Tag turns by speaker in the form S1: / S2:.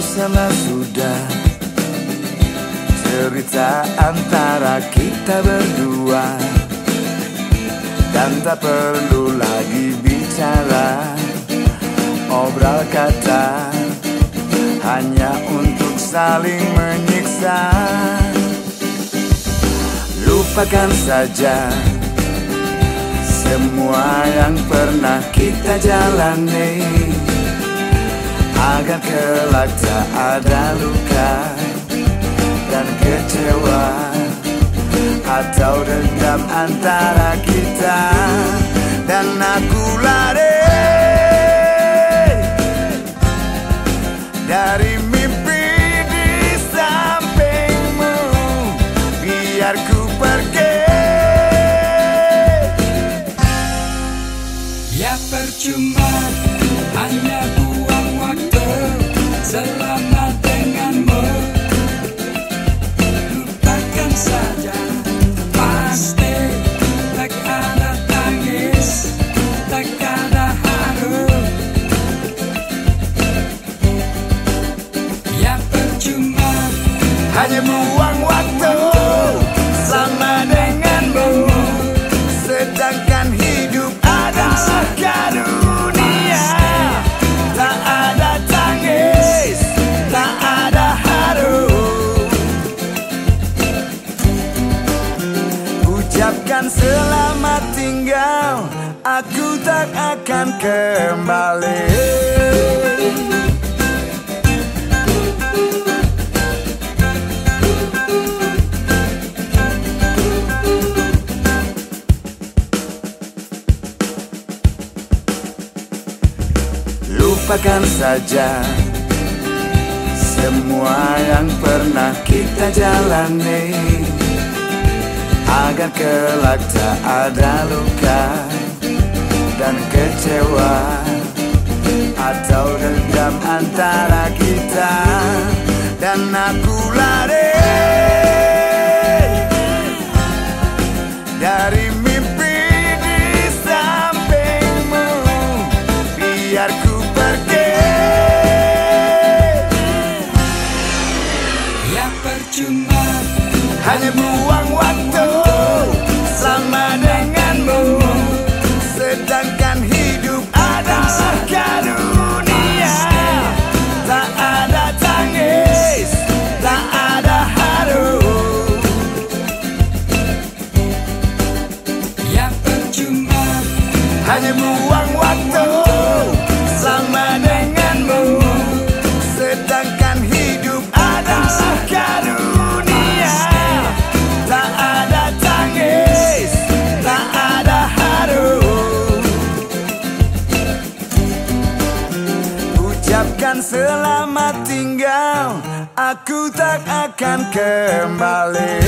S1: sana sudah. Cerita antara kita berdua. Dan tak perlu lagi bicara. Obral kata Hanya untuk saling menyiksa. Lupakan saja Semua yang pernah kita jalani Agar kelak tak ada luka dan kecewa Atau dendam antara kita Dan aku lari Dari mimpi di sampingmu. Biar ku pergi.
S2: Ya percuma
S1: selamat tinggal Aku tak akan kembali. Lupakan saja Semua yang pernah kita jalani Agar kelak tak ada luka Dan kecewa Atau dendam antara kita Dan aku lari. Dari mimpi di sampingmu Biar ku pergi.
S2: Ya percuma
S1: Hanya buang Hanya buang waktu Sama denganmu. Sedangkan hidup adalah karunia. Tak ada tangis Tak ada haru. Ucapkan selamat tinggal. Aku tak akan kembali